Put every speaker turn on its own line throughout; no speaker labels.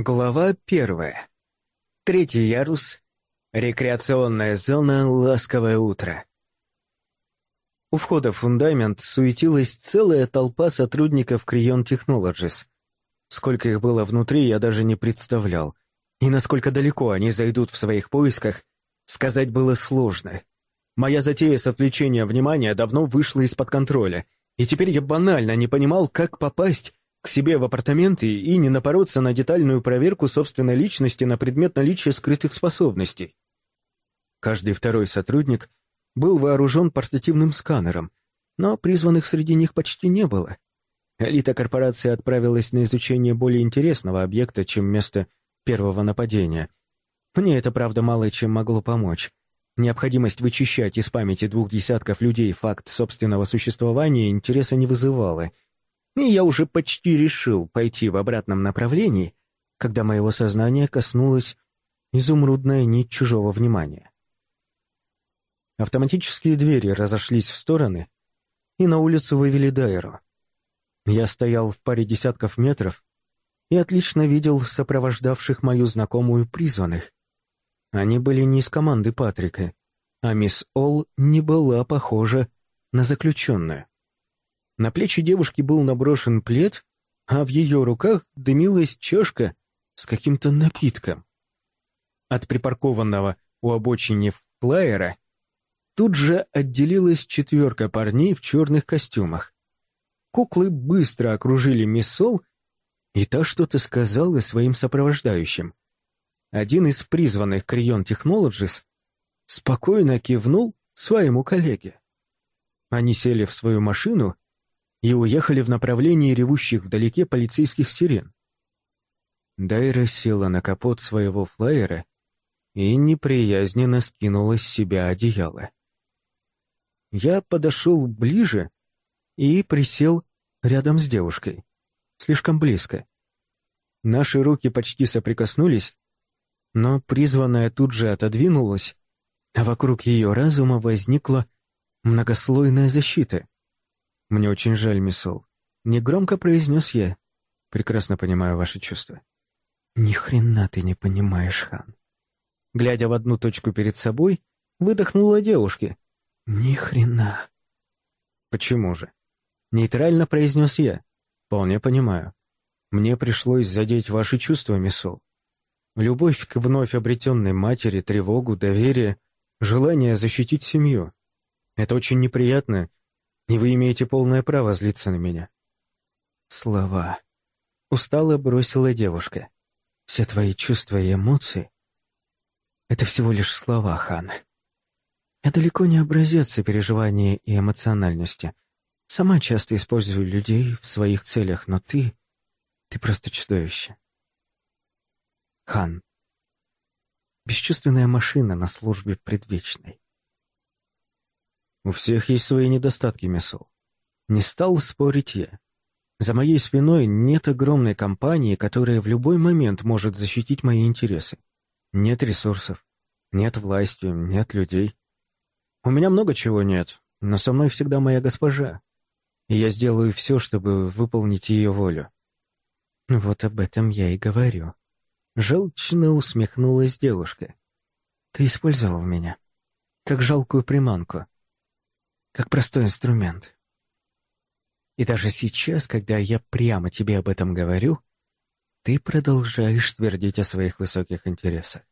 Глава первая. Третий ярус. Рекреационная зона «Ласковое утро». У входа в фундамент суетилась целая толпа сотрудников Крион Technologies. Сколько их было внутри, я даже не представлял. И насколько далеко они зайдут в своих поисках, сказать было сложно. Моя затея с отвлечением внимания давно вышла из-под контроля, и теперь я банально не понимал, как попасть к себе в апартаменты и не напороться на детальную проверку собственной личности на предмет наличия скрытых способностей. Каждый второй сотрудник был вооружен портативным сканером, но призванных среди них почти не было. Элита корпорации отправилась на изучение более интересного объекта, чем место первого нападения. Мне это, правда, мало чем могло помочь. Необходимость вычищать из памяти двух десятков людей факт собственного существования интереса не вызывала — и я уже почти решил пойти в обратном направлении, когда моего сознания коснулась изумрудная нить чужого внимания. Автоматические двери разошлись в стороны, и на улицу вывели Дайру. Я стоял в паре десятков метров и отлично видел сопровождавших мою знакомую призванных. Они были не из команды Патрика, а мисс Олл не была похожа на заключенную. На плечи девушки был наброшен плед, а в ее руках дымилась чашка с каким-то напитком. От припаркованного у обочины флайера тут же отделилась четверка парней в черных костюмах. Куклы быстро окружили мисс Сол, и та что-то сказала своим сопровождающим. Один из призванных Крион Technologies спокойно кивнул своему коллеге. Они сели в свою машину и уехали в направлении ревущих вдалеке полицейских сирен. Дайра села на капот своего флайера и неприязненно скинула с себя одеяло. Я подошел ближе и присел рядом с девушкой, слишком близко. Наши руки почти соприкоснулись, но призванная тут же отодвинулась, а вокруг ее разума возникла многослойная защита. «Мне очень жаль, миссол. Негромко произнес я. Прекрасно понимаю ваши чувства». «Ни хрена ты не понимаешь, Хан». Глядя в одну точку перед собой, выдохнула девушке. «Ни хрена». «Почему же?» Нейтрально произнес я. «Вполне понимаю. Мне пришлось задеть ваши чувства, миссол. Любовь к вновь обретенной матери, тревогу, доверие, желание защитить семью. Это очень неприятно и вы имеете полное право злиться на меня». «Слова». Устало бросила девушка. «Все твои чувства и эмоции — это всего лишь слова, Хан. Я далеко не образец переживания и эмоциональности. Сама часто использую людей в своих целях, но ты... Ты просто чудовище. Хан. Бесчувственная машина на службе предвечной. У всех есть свои недостатки, Мессол. Не стал спорить я. За моей спиной нет огромной компании, которая в любой момент может защитить мои интересы. Нет ресурсов, нет власти, нет людей. У меня много чего нет, но со мной всегда моя госпожа. И я сделаю все, чтобы выполнить ее волю. Вот об этом я и говорю. Желчно усмехнулась девушка. Ты использовал меня, как жалкую приманку как простой инструмент. И даже сейчас, когда я прямо тебе об этом говорю, ты продолжаешь твердить о своих высоких интересах,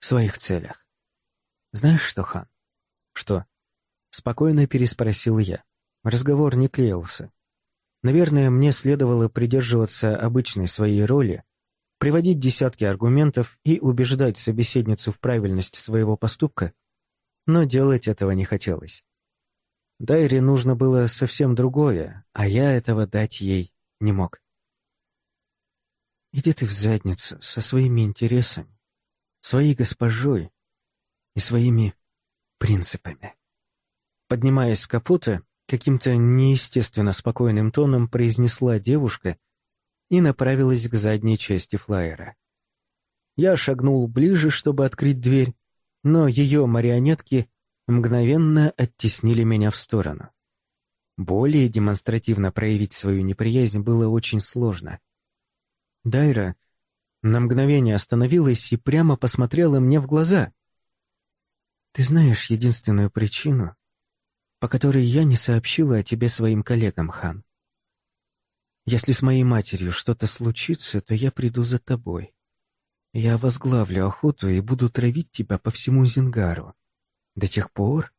своих целях. Знаешь что, Хан? Что? Спокойно переспросил я. Разговор не клеился. Наверное, мне следовало придерживаться обычной своей роли, приводить десятки аргументов и убеждать собеседницу в правильности своего поступка, но делать этого не хотелось. Дайре нужно было совсем другое, а я этого дать ей не мог. Иди ты в задницу со своими интересами, своей госпожой и своими принципами. Поднимаясь с капота, каким-то неестественно спокойным тоном произнесла девушка и направилась к задней части флайера. Я шагнул ближе, чтобы открыть дверь, но ее марионетки мгновенно оттеснили меня в сторону. Более демонстративно проявить свою неприязнь было очень сложно. Дайра На мгновение остановилась и прямо посмотрела мне в глаза. «Ты знаешь единственную причину, по которой я не сообщила о тебе своим коллегам, Хан. Если с моей матерью что-то случится, то я приду за тобой. Я возглавлю охоту и буду травить тебя по всему Зингару. До тех пор,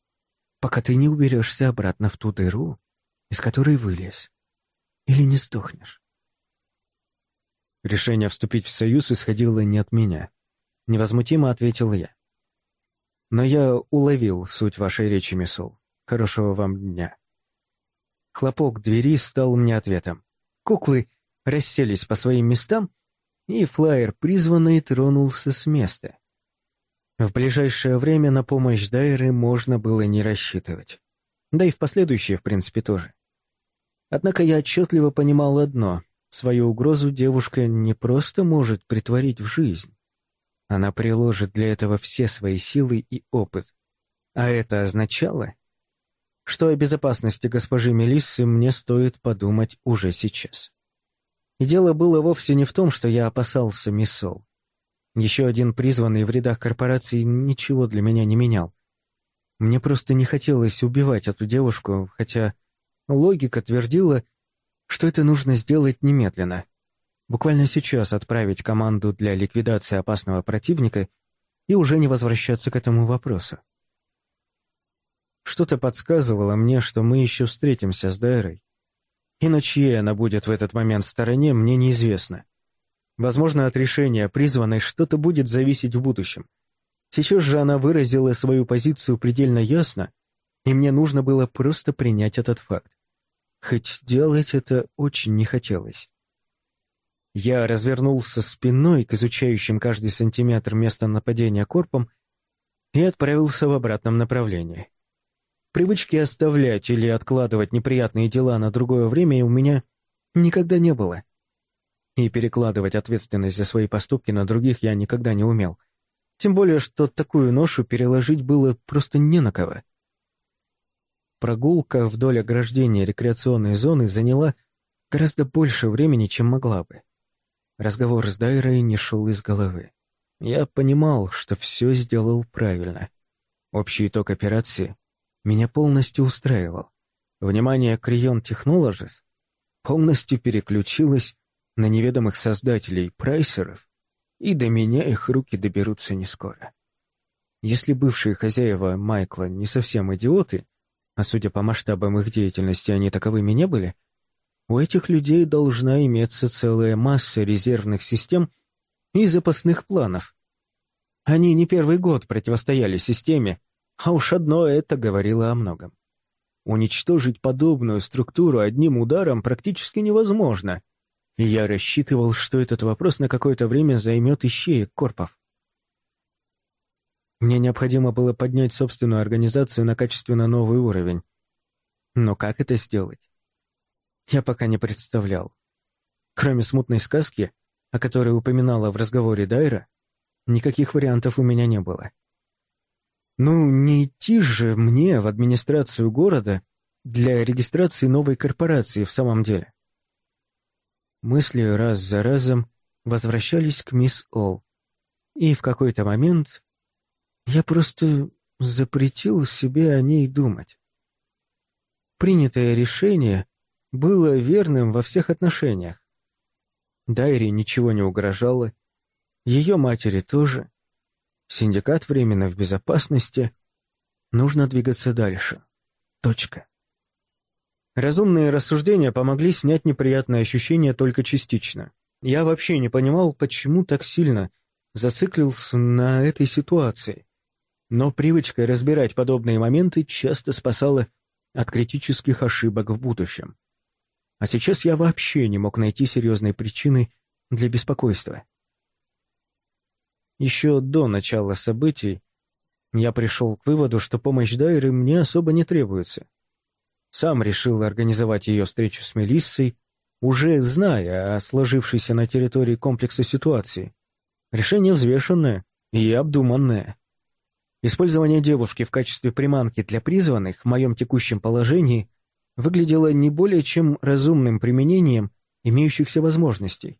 пока ты не уберешься обратно в ту дыру, из которой вылез. Или не сдохнешь. Решение вступить в союз исходило не от меня. Невозмутимо ответил я. Но я уловил суть вашей речи, Мисол. Хорошего вам дня. Хлопок двери стал мне ответом. Куклы расселись по своим местам, и флайер призванный тронулся с места. В ближайшее время на помощь Дайры можно было не рассчитывать. Да и в последующее, в принципе, тоже. Однако я отчетливо понимал одно — свою угрозу девушка не просто может притворить в жизнь. Она приложит для этого все свои силы и опыт. А это означало, что о безопасности госпожи Мелиссы мне стоит подумать уже сейчас. И дело было вовсе не в том, что я опасался Миссол. Еще один призванный в рядах корпорации ничего для меня не менял. Мне просто не хотелось убивать эту девушку, хотя логика твердила, что это нужно сделать немедленно. Буквально сейчас отправить команду для ликвидации опасного противника и уже не возвращаться к этому вопросу. Что-то подсказывало мне, что мы еще встретимся с Дайрой. И на чьей она будет в этот момент стороне, мне неизвестно. Возможно, от решения призванной что-то будет зависеть в будущем. Сейчас же она выразила свою позицию предельно ясно, и мне нужно было просто принять этот факт. Хоть делать это очень не хотелось. Я развернулся спиной к изучающим каждый сантиметр места нападения корпом и отправился в обратном направлении. Привычки оставлять или откладывать неприятные дела на другое время у меня никогда не было и перекладывать ответственность за свои поступки на других я никогда не умел. Тем более, что такую ношу переложить было просто не на кого. Прогулка вдоль ограждения рекреационной зоны заняла гораздо больше времени, чем могла бы. Разговор с Дайрой не шел из головы. Я понимал, что все сделал правильно. Общий итог операции меня полностью устраивал. Внимание Крион Technologies полностью переключилось на неведомых создателей прайсеров, и до меня их руки доберутся не скоро. Если бывшие хозяева Майкла не совсем идиоты, а судя по масштабам их деятельности они таковыми не были, у этих людей должна иметься целая масса резервных систем и запасных планов. Они не первый год противостояли системе, а уж одно это говорило о многом. Уничтожить подобную структуру одним ударом практически невозможно — я рассчитывал, что этот вопрос на какое-то время займет ищеек Корпов. Мне необходимо было поднять собственную организацию на качественно новый уровень. Но как это сделать? Я пока не представлял. Кроме смутной сказки, о которой упоминала в разговоре Дайра, никаких вариантов у меня не было. Ну, не идти же мне в администрацию города для регистрации новой корпорации в самом деле. Мысли раз за разом возвращались к мисс Ол. И в какой-то момент я просто запретил себе о ней думать. Принятое решение было верным во всех отношениях. Дайри ничего не угрожало, ее матери тоже. Синдикат временно в безопасности. Нужно двигаться дальше. Точка. Разумные рассуждения помогли снять неприятное ощущение только частично. Я вообще не понимал, почему так сильно зациклился на этой ситуации. Но привычка разбирать подобные моменты часто спасала от критических ошибок в будущем. А сейчас я вообще не мог найти серьезной причины для беспокойства. Еще до начала событий я пришел к выводу, что помощь Дайры мне особо не требуется. Сам решил организовать ее встречу с Мелиссой, уже зная о сложившейся на территории комплекса ситуации. Решение взвешенное и обдуманное. Использование девушки в качестве приманки для призванных в моем текущем положении выглядело не более чем разумным применением имеющихся возможностей.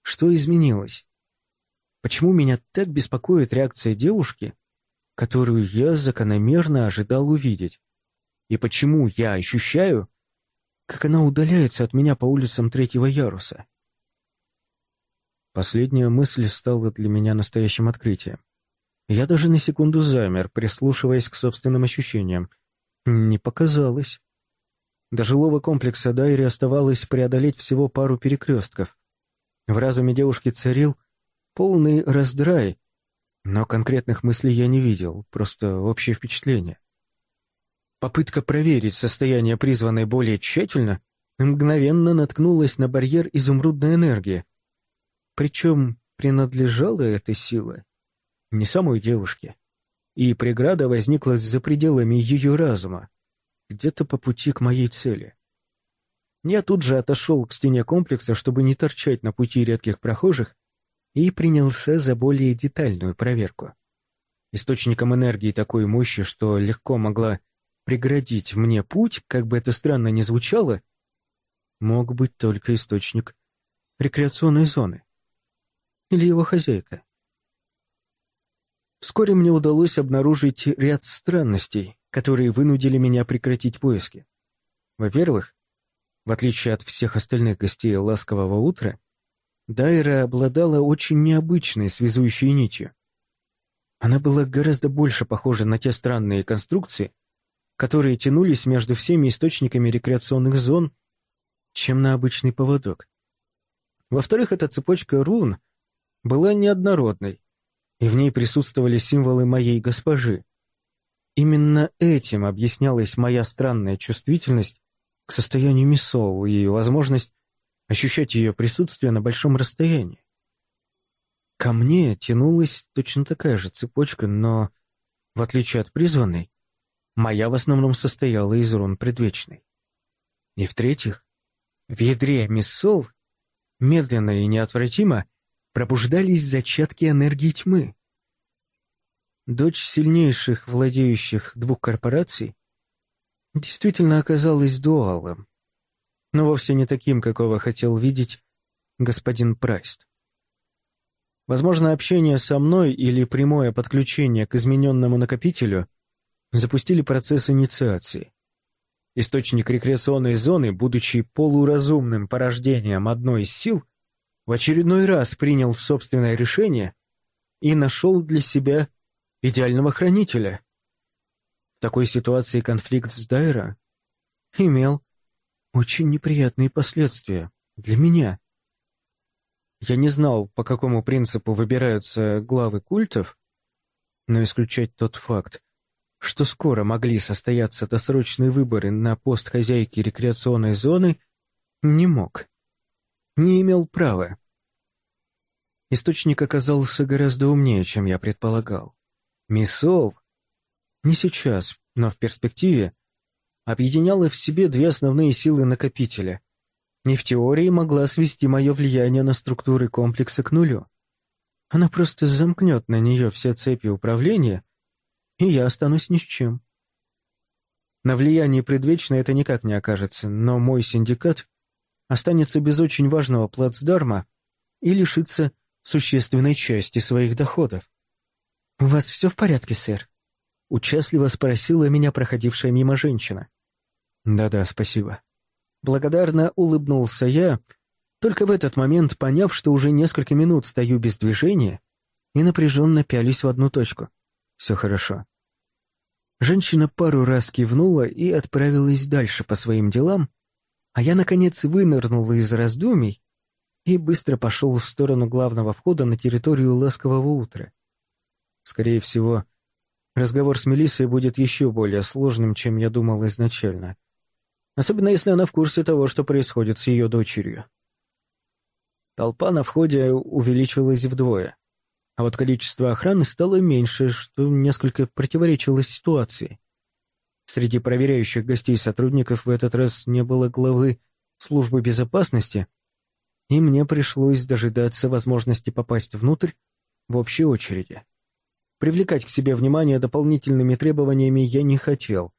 Что изменилось? Почему меня так беспокоит реакция девушки, которую я закономерно ожидал увидеть? И почему я ощущаю, как она удаляется от меня по улицам третьего яруса? Последняя мысль стала для меня настоящим открытием. Я даже на секунду замер, прислушиваясь к собственным ощущениям. Не показалось. До жилого комплекса Дайри оставалось преодолеть всего пару перекрестков. В разуме девушки царил полный раздрай, но конкретных мыслей я не видел, просто общее впечатление. Попытка проверить состояние призванной более тщательно мгновенно наткнулась на барьер изумрудной энергии. Причем принадлежала эта сила не самой девушке, и преграда возникла за пределами ее разума, где-то по пути к моей цели. Я тут же отошел к стене комплекса, чтобы не торчать на пути редких прохожих, и принялся за более детальную проверку. Источником энергии такой мощи, что легко могла преградить мне путь, как бы это странно ни звучало, мог быть только источник рекреационной зоны. Или его хозяйка. Вскоре мне удалось обнаружить ряд странностей, которые вынудили меня прекратить поиски. Во-первых, в отличие от всех остальных гостей ласкового утра, Дайра обладала очень необычной связующей нитью. Она была гораздо больше похожа на те странные конструкции, которые тянулись между всеми источниками рекреационных зон, чем на обычный поводок. Во-вторых, эта цепочка рун была неоднородной, и в ней присутствовали символы моей госпожи. Именно этим объяснялась моя странная чувствительность к состоянию Мисоу и возможность ощущать ее присутствие на большом расстоянии. Ко мне тянулась точно такая же цепочка, но, в отличие от призванной, моя в основном состояла из рун предвечной. И в-третьих, в ядре Миссол медленно и неотвратимо пробуждались зачатки энергии тьмы. Дочь сильнейших, владеющих двух корпораций, действительно оказалась дуалом, но вовсе не таким, какого хотел видеть господин Прайст. Возможно, общение со мной или прямое подключение к измененному накопителю запустили процесс инициации. Источник рекреационной зоны, будучи полуразумным порождением одной из сил, в очередной раз принял собственное решение и нашел для себя идеального хранителя. В такой ситуации конфликт с Дайра имел очень неприятные последствия для меня. Я не знал, по какому принципу выбираются главы культов, но исключать тот факт, что скоро могли состояться досрочные выборы на пост хозяйки рекреационной зоны, не мог. Не имел права. Источник оказался гораздо умнее, чем я предполагал. Мисол, не сейчас, но в перспективе, объединяла в себе две основные силы накопителя. Не в теории могла свести мое влияние на структуры комплекса к нулю. Она просто замкнет на нее все цепи управления, и я останусь ни с чем. На влиянии предвечно это никак не окажется, но мой синдикат останется без очень важного плацдарма и лишится существенной части своих доходов. «У вас все в порядке, сэр?» — участливо спросила меня проходившая мимо женщина. «Да-да, спасибо». Благодарно улыбнулся я, только в этот момент поняв, что уже несколько минут стою без движения и напряженно пялюсь в одну точку. Все хорошо. Женщина пару раз кивнула и отправилась дальше по своим делам, а я, наконец, вынырнул из раздумий и быстро пошел в сторону главного входа на территорию ласкового утра. Скорее всего, разговор с Мелиссой будет еще более сложным, чем я думал изначально. Особенно если она в курсе того, что происходит с ее дочерью. Толпа на входе увеличилась вдвое, а вот количество охраны стало меньше, что несколько противоречило ситуации. Среди проверяющих гостей сотрудников в этот раз не было главы службы безопасности, и мне пришлось дожидаться возможности попасть внутрь в общей очереди. Привлекать к себе внимание дополнительными требованиями я не хотел,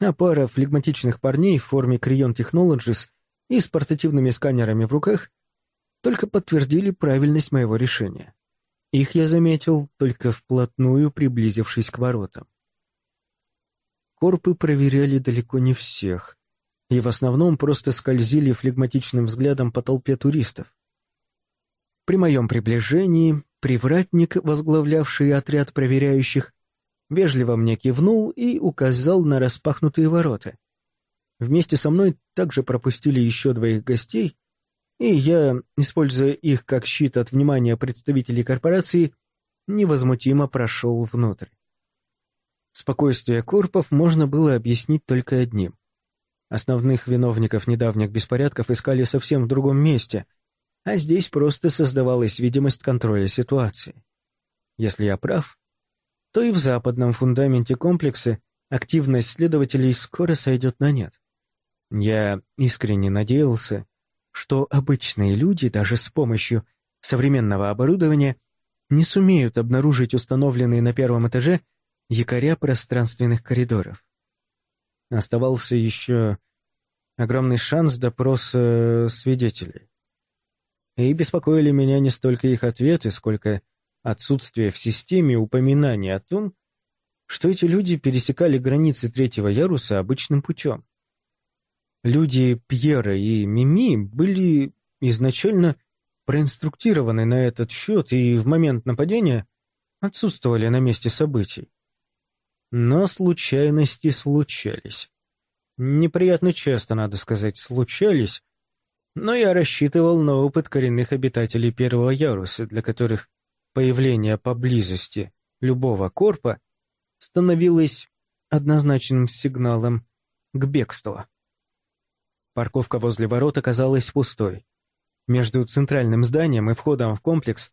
а пара флегматичных парней в форме Крион Technologies и с портативными сканерами в руках только подтвердили правильность моего решения. Их я заметил, только вплотную приблизившись к воротам. Корпы проверяли далеко не всех, и в основном просто скользили флегматичным взглядом по толпе туристов. При моем приближении привратник, возглавлявший отряд проверяющих, вежливо мне кивнул и указал на распахнутые ворота. Вместе со мной также пропустили еще двоих гостей, и я, используя их как щит от внимания представителей корпорации, невозмутимо прошел внутрь. Спокойствие Корпов можно было объяснить только одним. Основных виновников недавних беспорядков искали совсем в другом месте, а здесь просто создавалась видимость контроля ситуации. Если я прав, то и в западном фундаменте комплекса активность следователей скоро сойдет на нет. Я искренне надеялся, что обычные люди даже с помощью современного оборудования не сумеют обнаружить установленные на первом этаже якоря пространственных коридоров. Оставался еще огромный шанс допроса свидетелей. И беспокоили меня не столько их ответы, сколько отсутствие в системе упоминания о том, что эти люди пересекали границы третьего яруса обычным путем. Люди Пьера и Мими были изначально проинструктированы на этот счет и в момент нападения отсутствовали на месте событий. Но случайности случались. Неприятно часто, надо сказать, случались, но я рассчитывал на опыт коренных обитателей первого яруса, для которых появление поблизости любого корпа становилось однозначным сигналом к бегству. Парковка возле ворот оказалась пустой. Между центральным зданием и входом в комплекс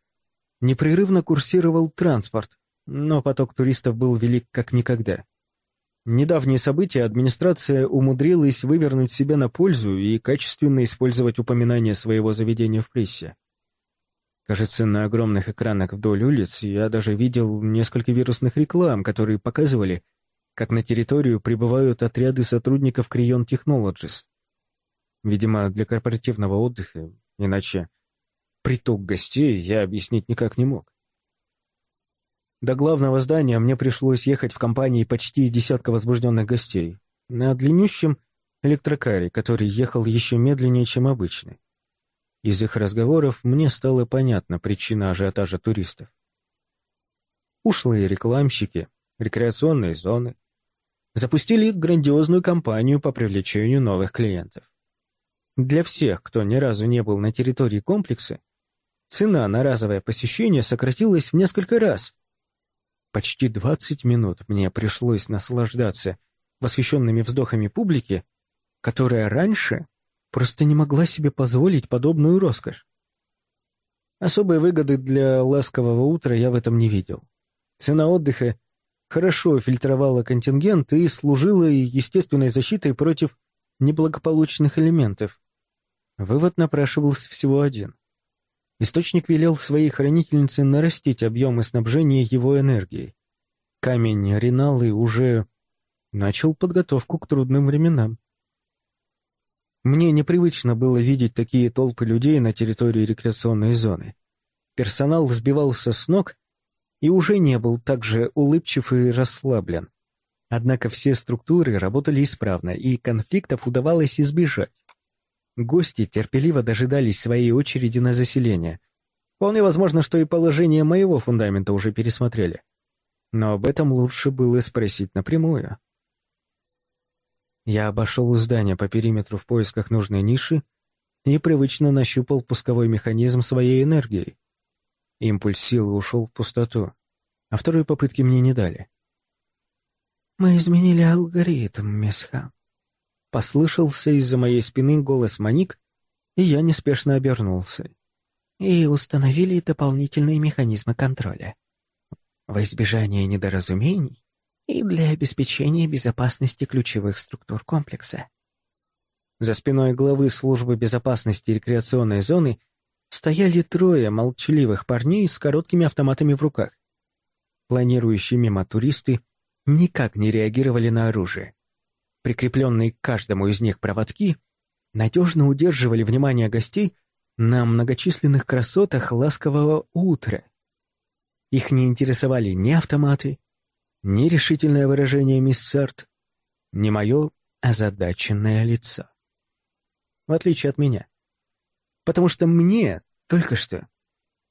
непрерывно курсировал транспорт, но поток туристов был велик как никогда. Недавние события администрация умудрилась вывернуть себя на пользу и качественно использовать упоминания своего заведения в прессе. Кажется, на огромных экранах вдоль улиц я даже видел несколько вирусных реклам, которые показывали, как на территорию прибывают отряды сотрудников Creon Technologies. Видимо, для корпоративного отдыха, иначе приток гостей я объяснить никак не мог. До главного здания мне пришлось ехать в компании почти десятка возбужденных гостей, на длиннющем электрокаре, который ехал еще медленнее, чем обычный. Из их разговоров мне стала понятна причина ажиотажа туристов. Ушлые рекламщики, рекреационные зоны запустили грандиозную кампанию по привлечению новых клиентов. Для всех, кто ни разу не был на территории комплекса, цена на разовое посещение сократилась в несколько раз. Почти 20 минут мне пришлось наслаждаться восхищенными вздохами публики, которая раньше просто не могла себе позволить подобную роскошь. Особой выгоды для ласкового утра я в этом не видел. Цена отдыха хорошо фильтровала контингент и служила естественной защитой против неблагополучных элементов. Вывод напрашивался всего один. Источник велел своей хранительнице нарастить объемы снабжения его энергией. Камень Риналы уже начал подготовку к трудным временам. Мне непривычно было видеть такие толпы людей на территории рекреационной зоны. Персонал сбивался с ног и уже не был так же улыбчив и расслаблен. Однако все структуры работали исправно, и конфликтов удавалось избежать. Гости терпеливо дожидались своей очереди на заселение. Вполне возможно, что и положение моего фундамента уже пересмотрели. Но об этом лучше было спросить напрямую. Я обошел здание по периметру в поисках нужной ниши и привычно нащупал пусковой механизм своей энергией. Импульс силы ушел в пустоту, а второй попытки мне не дали. «Мы изменили алгоритм, мисс Хан. Послышался из-за моей спины голос Маник, и я неспешно обернулся. И установили дополнительные механизмы контроля. Во избежание недоразумений и для обеспечения безопасности ключевых структур комплекса. За спиной главы службы безопасности рекреационной зоны стояли трое молчаливых парней с короткими автоматами в руках. Планирующие мимо туристы никак не реагировали на оружие прикрепленные к каждому из них проводки, надежно удерживали внимание гостей на многочисленных красотах ласкового утра. Их не интересовали ни автоматы, ни решительное выражение мисс Сарт, ни мое озадаченное лицо. В отличие от меня. Потому что мне только что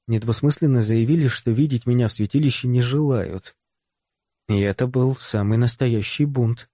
недвусмысленно заявили, что видеть меня в святилище не желают. И это был самый настоящий бунт.